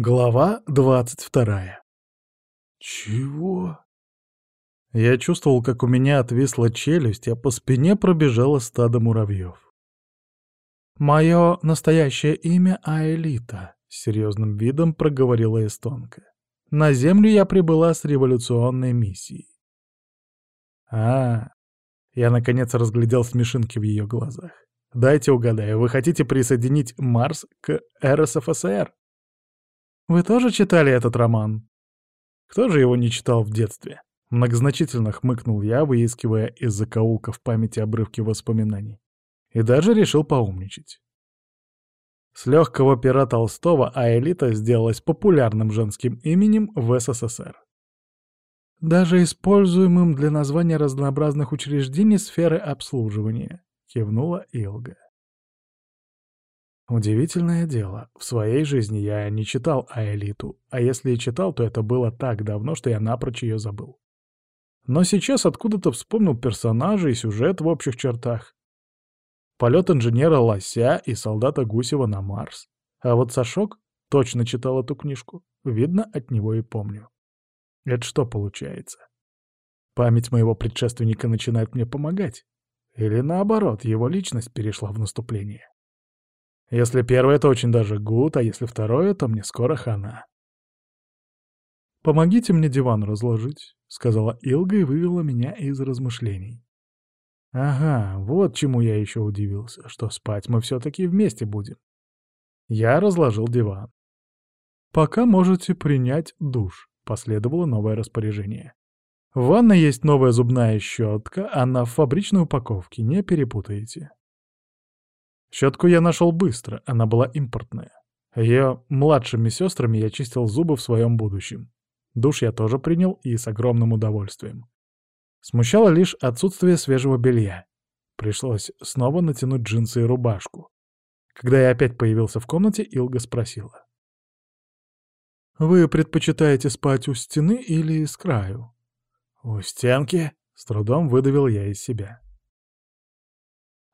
Глава двадцать вторая. «Чего?» Я чувствовал, как у меня отвисла челюсть, а по спине пробежало стадо муравьев. «Мое настоящее имя Аэлита», — с серьезным видом проговорила эстонка. «На Землю я прибыла с революционной миссией». «А, я наконец разглядел смешинки в ее глазах. Дайте угадаю, вы хотите присоединить Марс к РСФСР?» Вы тоже читали этот роман? Кто же его не читал в детстве? Многозначительно хмыкнул я, выискивая из закоулков памяти обрывки воспоминаний. И даже решил поумничать. С легкого пера Толстого Аэлита сделалась популярным женским именем в СССР. Даже используемым для названия разнообразных учреждений сферы обслуживания, кивнула Илга. Удивительное дело, в своей жизни я не читал Аэлиту, а если и читал, то это было так давно, что я напрочь ее забыл. Но сейчас откуда-то вспомнил персонажа и сюжет в общих чертах. Полет инженера Лося и солдата Гусева на Марс. А вот Сашок точно читал эту книжку. Видно, от него и помню. Это что получается? Память моего предшественника начинает мне помогать? Или наоборот, его личность перешла в наступление? Если первое, то очень даже гуд, а если второе, то мне скоро хана. «Помогите мне диван разложить», — сказала Илга и вывела меня из размышлений. «Ага, вот чему я еще удивился, что спать мы все-таки вместе будем». Я разложил диван. «Пока можете принять душ», — последовало новое распоряжение. «В ванной есть новая зубная щетка, она в фабричной упаковке, не перепутайте». Щетку я нашел быстро, она была импортная. Ее младшими сестрами я чистил зубы в своем будущем. Душ я тоже принял и с огромным удовольствием. Смущало лишь отсутствие свежего белья. Пришлось снова натянуть джинсы и рубашку. Когда я опять появился в комнате, Илга спросила. «Вы предпочитаете спать у стены или с краю?» «У стенки?» — с трудом выдавил я из себя.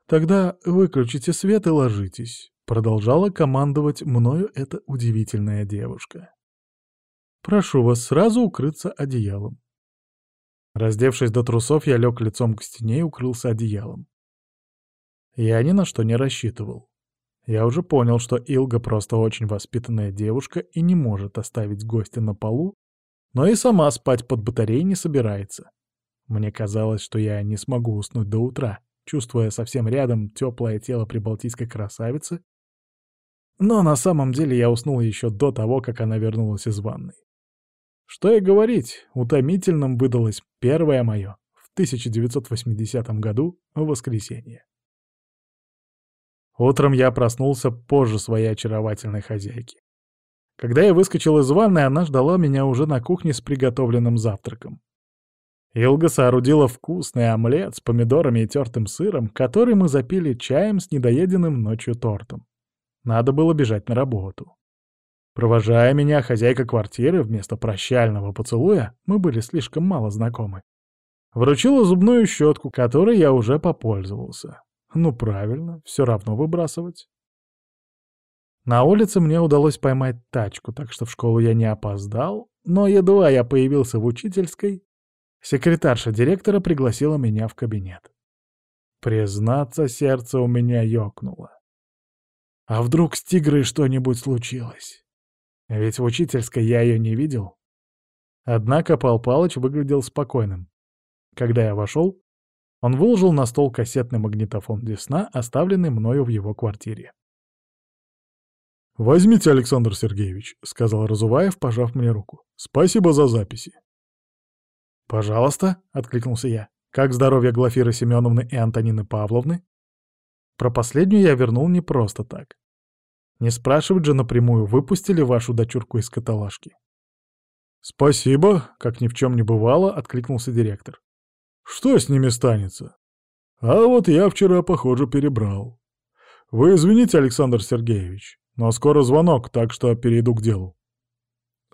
«Тогда выключите свет и ложитесь», — продолжала командовать мною эта удивительная девушка. «Прошу вас сразу укрыться одеялом». Раздевшись до трусов, я лег лицом к стене и укрылся одеялом. Я ни на что не рассчитывал. Я уже понял, что Илга просто очень воспитанная девушка и не может оставить гостя на полу, но и сама спать под батареей не собирается. Мне казалось, что я не смогу уснуть до утра чувствуя совсем рядом теплое тело прибалтийской красавицы. Но на самом деле я уснул еще до того, как она вернулась из ванной. Что и говорить, утомительным выдалось первое мое в 1980 году воскресенье. Утром я проснулся позже своей очаровательной хозяйки. Когда я выскочил из ванной, она ждала меня уже на кухне с приготовленным завтраком. Илга соорудила вкусный омлет с помидорами и тертым сыром, который мы запили чаем с недоеденным ночью тортом. Надо было бежать на работу. Провожая меня, хозяйка квартиры вместо прощального поцелуя, мы были слишком мало знакомы, вручила зубную щетку, которой я уже попользовался. Ну правильно, все равно выбрасывать. На улице мне удалось поймать тачку, так что в школу я не опоздал, но едва я появился в учительской, Секретарша директора пригласила меня в кабинет. Признаться, сердце у меня ёкнуло. А вдруг с тигрой что-нибудь случилось? Ведь в учительской я ее не видел. Однако Пал Палыч выглядел спокойным. Когда я вошел, он выложил на стол кассетный магнитофон Десна, оставленный мною в его квартире. «Возьмите, Александр Сергеевич», — сказал Разуваев, пожав мне руку. «Спасибо за записи». «Пожалуйста», — откликнулся я. «Как здоровье Глафиры Семеновны и Антонины Павловны?» Про последнюю я вернул не просто так. Не спрашивать же напрямую, выпустили вашу дочурку из каталажки. «Спасибо», — как ни в чем не бывало, — откликнулся директор. «Что с ними станется? А вот я вчера, похоже, перебрал. Вы извините, Александр Сергеевич, но скоро звонок, так что перейду к делу».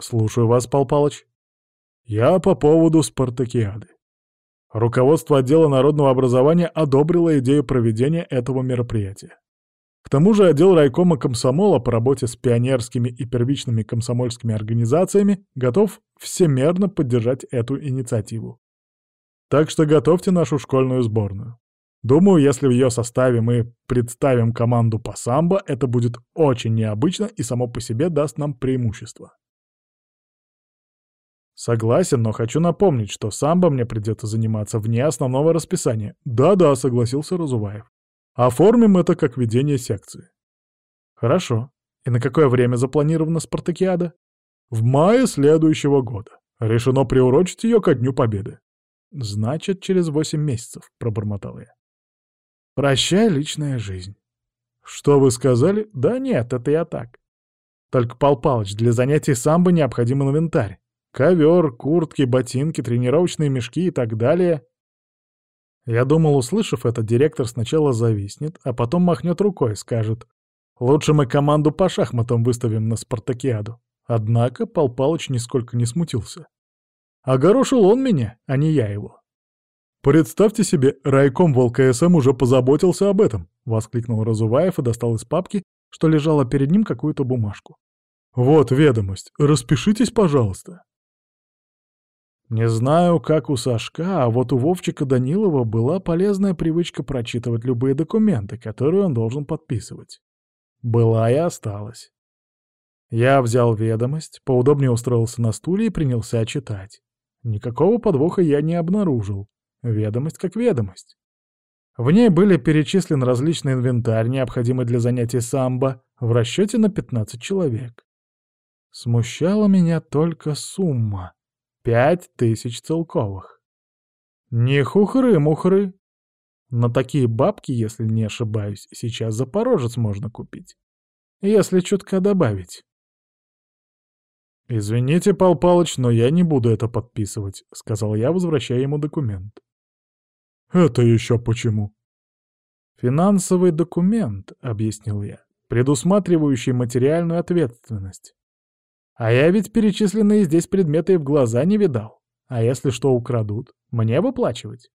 «Слушаю вас, Пал Палыч». Я по поводу спартакиады. Руководство отдела народного образования одобрило идею проведения этого мероприятия. К тому же отдел райкома комсомола по работе с пионерскими и первичными комсомольскими организациями готов всемерно поддержать эту инициативу. Так что готовьте нашу школьную сборную. Думаю, если в ее составе мы представим команду по самбо, это будет очень необычно и само по себе даст нам преимущество. Согласен, но хочу напомнить, что самбо мне придется заниматься вне основного расписания. Да-да, согласился Разуваев. Оформим это как ведение секции. Хорошо. И на какое время запланирована спартакиада? В мае следующего года. Решено приурочить ее ко Дню Победы. Значит, через восемь месяцев, пробормотал я. Прощай, личная жизнь. Что вы сказали? Да нет, это я так. Только, Пал Палыч, для занятий самбо необходим инвентарь. Ковер, куртки, ботинки, тренировочные мешки и так далее. Я думал, услышав это, директор сначала зависнет, а потом махнет рукой, скажет, «Лучше мы команду по шахматам выставим на спартакиаду». Однако Пал Палыч нисколько не смутился. Огорошил он меня, а не я его. «Представьте себе, райком в ЛКСМ уже позаботился об этом», — воскликнул Разуваев и достал из папки, что лежала перед ним какую-то бумажку. «Вот ведомость, распишитесь, пожалуйста». Не знаю, как у Сашка, а вот у Вовчика Данилова была полезная привычка прочитывать любые документы, которые он должен подписывать. Была и осталась. Я взял ведомость, поудобнее устроился на стуле и принялся читать. Никакого подвоха я не обнаружил. Ведомость как ведомость. В ней были перечислен различный инвентарь, необходимый для занятий самбо, в расчете на 15 человек. Смущала меня только сумма. Пять тысяч целковых. Не хухры-мухры. На такие бабки, если не ошибаюсь, сейчас запорожец можно купить. Если чутка добавить. «Извините, Пал Палыч, но я не буду это подписывать», — сказал я, возвращая ему документ. «Это еще почему?» «Финансовый документ», — объяснил я, предусматривающий материальную ответственность. А я ведь перечисленные здесь предметы и в глаза не видал. А если что украдут, мне выплачивать?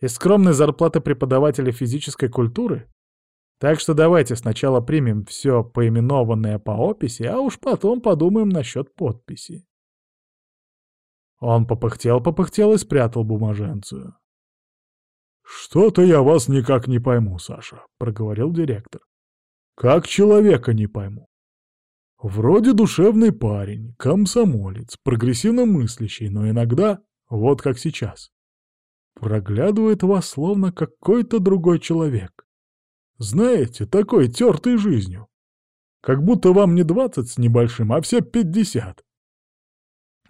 Из скромной зарплаты преподавателя физической культуры? Так что давайте сначала примем все поименованное по описи, а уж потом подумаем насчет подписи. Он попыхтел-попыхтел и спрятал бумаженцию. «Что-то я вас никак не пойму, Саша», — проговорил директор. «Как человека не пойму. Вроде душевный парень, комсомолец, прогрессивно мыслящий, но иногда, вот как сейчас, проглядывает вас словно какой-то другой человек. Знаете, такой тертый жизнью. Как будто вам не двадцать с небольшим, а все пятьдесят.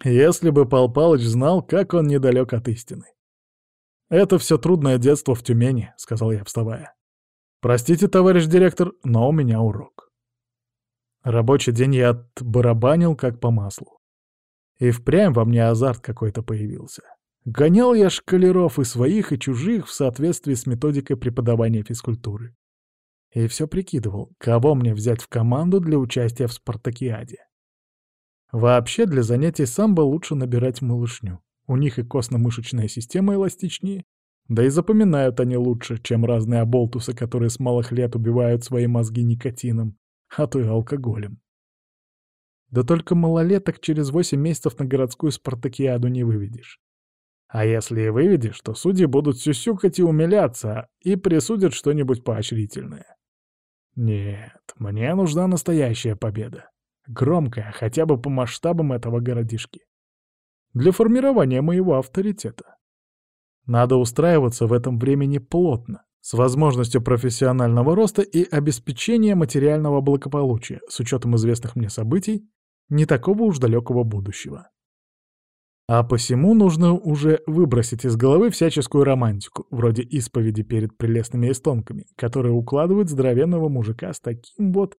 Если бы Пал Палыч знал, как он недалек от истины. «Это все трудное детство в Тюмени», — сказал я, вставая. «Простите, товарищ директор, но у меня урок». Рабочий день я отбарабанил как по маслу. И впрямь во мне азарт какой-то появился. Гонял я шкалеров и своих, и чужих в соответствии с методикой преподавания физкультуры. И все прикидывал, кого мне взять в команду для участия в спартакиаде. Вообще для занятий самбо лучше набирать малышню. У них и костно-мышечная система эластичнее, да и запоминают они лучше, чем разные оболтусы, которые с малых лет убивают свои мозги никотином а то и алкоголем. Да только малолеток через восемь месяцев на городскую спартакиаду не выведешь. А если и выведешь, то судьи будут сюсюкать и умиляться, и присудят что-нибудь поощрительное. Нет, мне нужна настоящая победа. Громкая, хотя бы по масштабам этого городишки. Для формирования моего авторитета. Надо устраиваться в этом времени плотно, с возможностью профессионального роста и обеспечения материального благополучия, с учетом известных мне событий, не такого уж далекого будущего. А посему нужно уже выбросить из головы всяческую романтику, вроде исповеди перед прелестными эстонками, которые укладывают здоровенного мужика с таким вот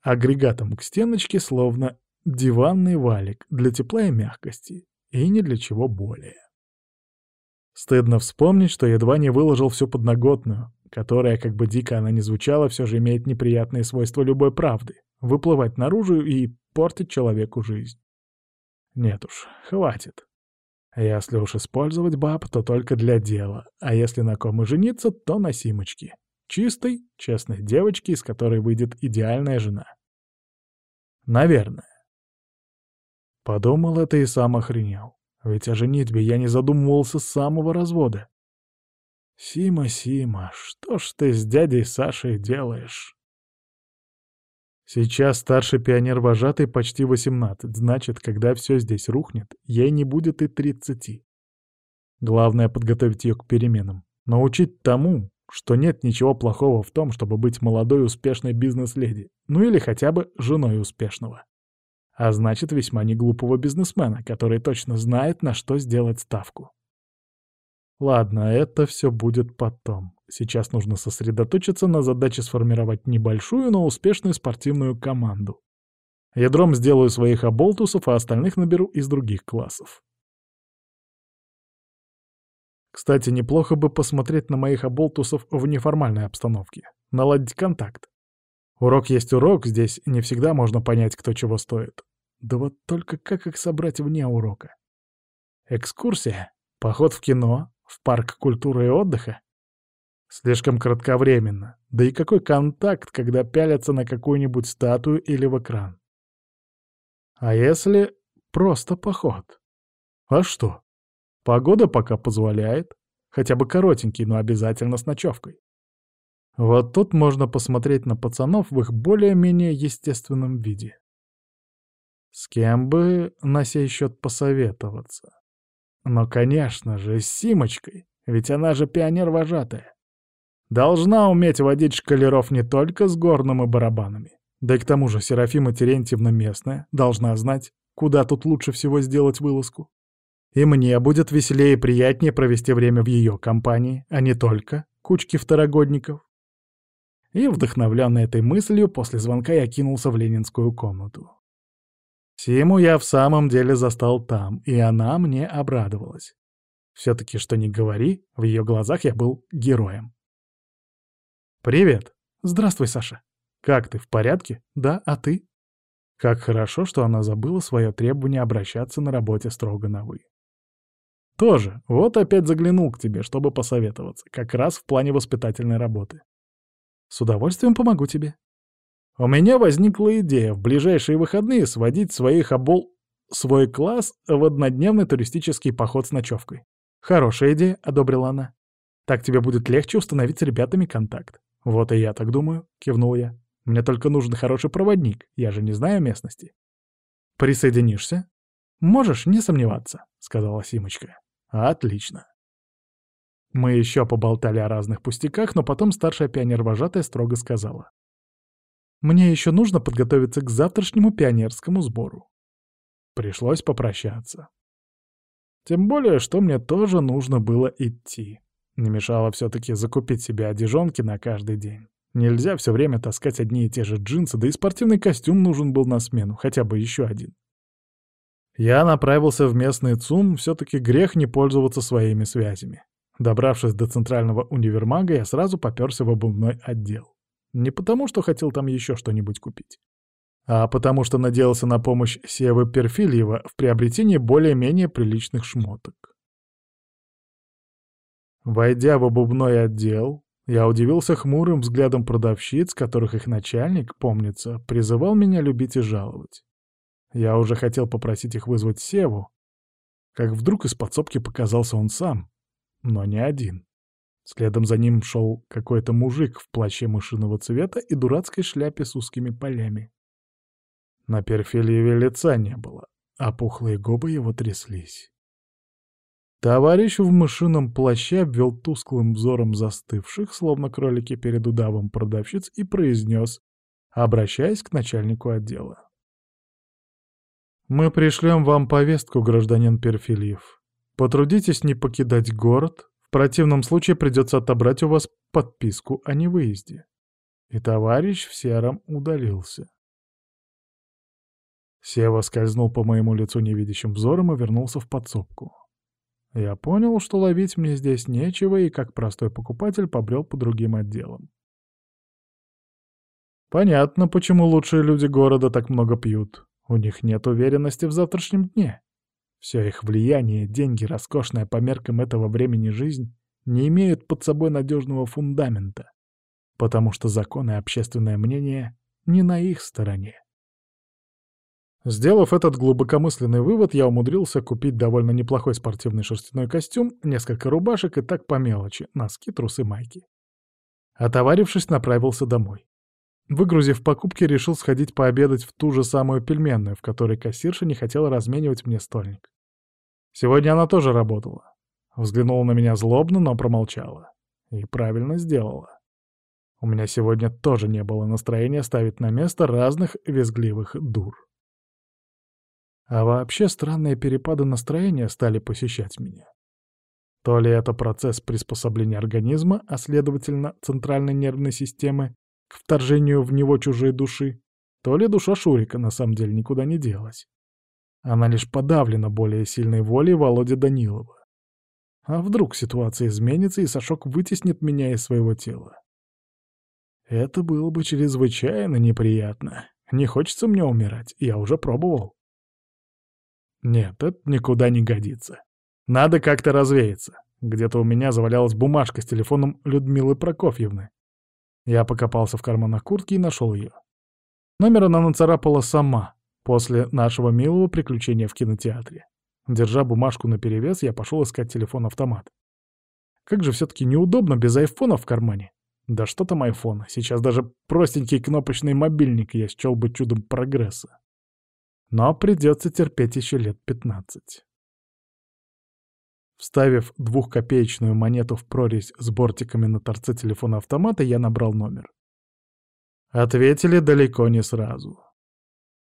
агрегатом к стеночке, словно диванный валик для тепла и мягкости, и ни для чего более. Стыдно вспомнить, что едва не выложил всю подноготную, которая, как бы дико она ни звучала, все же имеет неприятные свойства любой правды — выплывать наружу и портить человеку жизнь. Нет уж, хватит. Если уж использовать баб, то только для дела, а если на ком и жениться, то на симочки. чистой, честной девочки, из которой выйдет идеальная жена. Наверное. Подумал это и сам охренел. Ведь о женитьбе я не задумывался с самого развода. Сима, Сима, что ж ты с дядей Сашей делаешь? Сейчас старший пионер-вожатый почти 18, значит, когда все здесь рухнет, ей не будет и 30. Главное — подготовить ее к переменам. Научить тому, что нет ничего плохого в том, чтобы быть молодой успешной бизнес-леди, ну или хотя бы женой успешного. А значит, весьма неглупого бизнесмена, который точно знает, на что сделать ставку. Ладно, это все будет потом. Сейчас нужно сосредоточиться на задаче сформировать небольшую, но успешную спортивную команду. Ядром сделаю своих оболтусов, а остальных наберу из других классов. Кстати, неплохо бы посмотреть на моих оболтусов в неформальной обстановке, наладить контакт. Урок есть урок, здесь не всегда можно понять, кто чего стоит. Да вот только как их собрать вне урока? Экскурсия? Поход в кино? В парк культуры и отдыха? Слишком кратковременно. Да и какой контакт, когда пялятся на какую-нибудь статую или в экран? А если просто поход? А что? Погода пока позволяет. Хотя бы коротенький, но обязательно с ночевкой. Вот тут можно посмотреть на пацанов в их более-менее естественном виде. С кем бы на сей счет посоветоваться? Но, конечно же, с Симочкой, ведь она же пионер-вожатая. Должна уметь водить шкалеров не только с горным и барабанами. Да и к тому же Серафима Терентьевна местная, должна знать, куда тут лучше всего сделать вылазку. И мне будет веселее и приятнее провести время в ее компании, а не только кучки второгодников. И, вдохновленный этой мыслью, после звонка я кинулся в ленинскую комнату. Симу я в самом деле застал там, и она мне обрадовалась. Все-таки, что не говори, в ее глазах я был героем. «Привет!» «Здравствуй, Саша!» «Как ты, в порядке?» «Да, а ты?» Как хорошо, что она забыла свое требование обращаться на работе строго на «вы». «Тоже. Вот опять заглянул к тебе, чтобы посоветоваться. Как раз в плане воспитательной работы. С удовольствием помогу тебе. У меня возникла идея в ближайшие выходные сводить своих обол... свой класс в однодневный туристический поход с ночевкой. Хорошая идея, — одобрила она. Так тебе будет легче установить с ребятами контакт. «Вот и я так думаю», — кивнул я. «Мне только нужен хороший проводник, я же не знаю местности». «Присоединишься?» «Можешь не сомневаться», — сказала Симочка. «Отлично». Мы еще поболтали о разных пустяках, но потом старшая пионер-вожатая строго сказала. «Мне еще нужно подготовиться к завтрашнему пионерскому сбору». Пришлось попрощаться. Тем более, что мне тоже нужно было идти. Не мешало все-таки закупить себе одежонки на каждый день. Нельзя все время таскать одни и те же джинсы, да и спортивный костюм нужен был на смену, хотя бы еще один. Я направился в местный ЦУМ, все-таки грех не пользоваться своими связями. Добравшись до центрального универмага, я сразу поперся в обувной отдел. Не потому, что хотел там еще что-нибудь купить, а потому что надеялся на помощь Севы Перфильева в приобретении более-менее приличных шмоток. Войдя в обувной отдел, я удивился хмурым взглядом продавщиц, которых их начальник, помнится, призывал меня любить и жаловать. Я уже хотел попросить их вызвать Севу, как вдруг из подсобки показался он сам, но не один. Следом за ним шел какой-то мужик в плаще мышиного цвета и дурацкой шляпе с узкими полями. На Перфильеве лица не было, а пухлые губы его тряслись. Товарищ в мышином плаще обвел тусклым взором застывших, словно кролики перед удавом продавщиц, и произнес, обращаясь к начальнику отдела. «Мы пришлем вам повестку, гражданин Перфильев. Потрудитесь не покидать город, в противном случае придется отобрать у вас подписку о невыезде». И товарищ в сером удалился. Сева скользнул по моему лицу невидящим взором и вернулся в подсобку. Я понял, что ловить мне здесь нечего, и как простой покупатель побрел по другим отделам. Понятно, почему лучшие люди города так много пьют. У них нет уверенности в завтрашнем дне. Все их влияние, деньги, роскошная по меркам этого времени жизнь не имеют под собой надежного фундамента. потому что закон и общественное мнение не на их стороне. Сделав этот глубокомысленный вывод, я умудрился купить довольно неплохой спортивный шерстяной костюм, несколько рубашек и так по мелочи, носки, трусы, майки. Отоварившись, направился домой. Выгрузив покупки, решил сходить пообедать в ту же самую пельменную, в которой кассирша не хотела разменивать мне стольник. Сегодня она тоже работала. Взглянула на меня злобно, но промолчала. И правильно сделала. У меня сегодня тоже не было настроения ставить на место разных визгливых дур. А вообще странные перепады настроения стали посещать меня. То ли это процесс приспособления организма, а следовательно центральной нервной системы, к вторжению в него чужой души, то ли душа Шурика на самом деле никуда не делась. Она лишь подавлена более сильной волей Володи Данилова. А вдруг ситуация изменится и Сашок вытеснит меня из своего тела? Это было бы чрезвычайно неприятно. Не хочется мне умирать, я уже пробовал. Нет, это никуда не годится. Надо как-то развеяться. Где-то у меня завалялась бумажка с телефоном Людмилы Прокофьевны. Я покопался в карманах куртки и нашел ее. Номер она нацарапала сама, после нашего милого приключения в кинотеатре. Держа бумажку наперевес, я пошел искать телефон-автомат. Как же все-таки неудобно без айфона в кармане. Да что там айфон, сейчас даже простенький кнопочный мобильник я счел бы чудом прогресса. Но придется терпеть еще лет пятнадцать. Вставив двухкопеечную монету в прорезь с бортиками на торце телефона автомата, я набрал номер. Ответили далеко не сразу.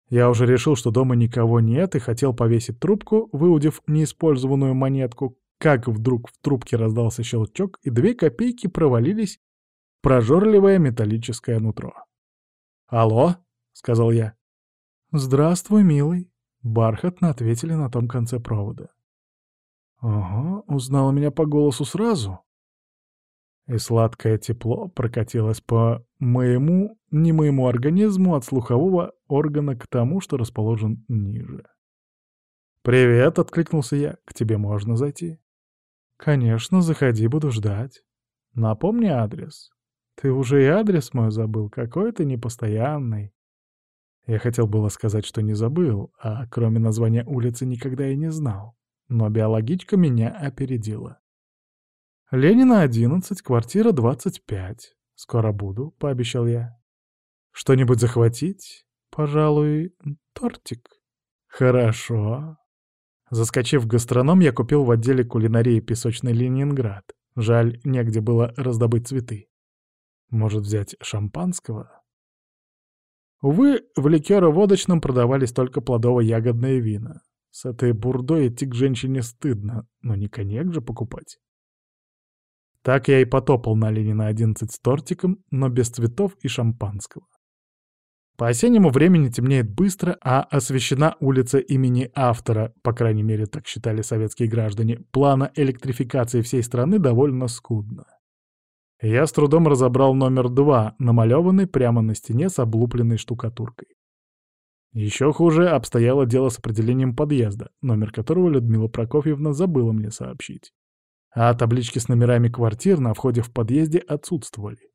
Я уже решил, что дома никого нет, и хотел повесить трубку, выудив неиспользованную монетку, как вдруг в трубке раздался щелчок, и две копейки провалились в прожорливое металлическое нутро. «Алло?» — сказал я. «Здравствуй, милый», — бархатно ответили на том конце провода. «Ага, узнала меня по голосу сразу?» И сладкое тепло прокатилось по моему, не моему организму от слухового органа к тому, что расположен ниже. «Привет», — откликнулся я, — «к тебе можно зайти?» «Конечно, заходи, буду ждать. Напомни адрес. Ты уже и адрес мой забыл, какой ты непостоянный». Я хотел было сказать, что не забыл, а кроме названия улицы никогда и не знал. Но биологичка меня опередила. «Ленина, 11, квартира 25. Скоро буду», — пообещал я. «Что-нибудь захватить? Пожалуй, тортик». «Хорошо». Заскочив в гастроном, я купил в отделе кулинарии песочный Ленинград. Жаль, негде было раздобыть цветы. Может, взять шампанского? Увы, в ликеро-водочном продавались только плодово-ягодные вина. С этой бурдой идти к женщине стыдно, но не коньяк же покупать. Так я и потопал на Ленина 11 с тортиком, но без цветов и шампанского. По осеннему времени темнеет быстро, а освещена улица имени автора, по крайней мере, так считали советские граждане, плана электрификации всей страны довольно скудно. Я с трудом разобрал номер два, намалеванный прямо на стене с облупленной штукатуркой. Еще хуже обстояло дело с определением подъезда, номер которого Людмила Прокофьевна забыла мне сообщить. А таблички с номерами квартир на входе в подъезде отсутствовали.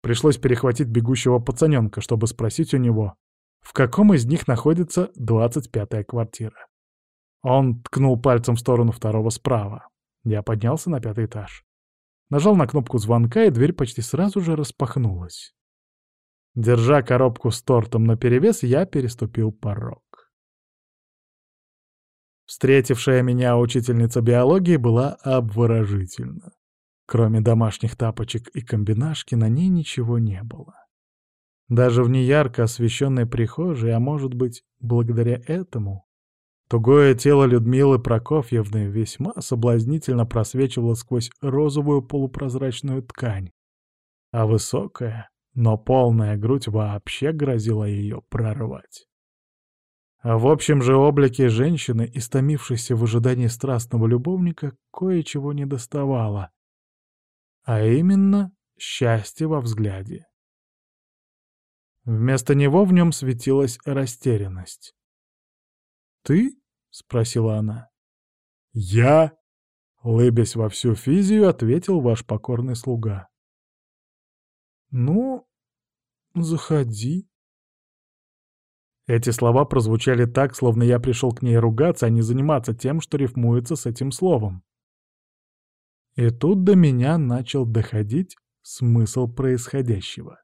Пришлось перехватить бегущего пацаненка, чтобы спросить у него, в каком из них находится 25-я квартира. Он ткнул пальцем в сторону второго справа. Я поднялся на пятый этаж. Нажал на кнопку звонка, и дверь почти сразу же распахнулась. Держа коробку с тортом наперевес, я переступил порог. Встретившая меня учительница биологии была обворожительна. Кроме домашних тапочек и комбинашки на ней ничего не было. Даже в неярко освещенной прихожей, а может быть, благодаря этому, Тугое тело Людмилы Прокофьевны весьма соблазнительно просвечивало сквозь розовую полупрозрачную ткань, а высокая, но полная грудь вообще грозила ее прорвать. В общем же облике женщины, истомившейся в ожидании страстного любовника, кое-чего не доставало. А именно счастье во взгляде. Вместо него в нем светилась растерянность. «Ты?» — спросила она. «Я?» — лыбясь во всю физию, ответил ваш покорный слуга. «Ну, заходи». Эти слова прозвучали так, словно я пришел к ней ругаться, а не заниматься тем, что рифмуется с этим словом. И тут до меня начал доходить смысл происходящего.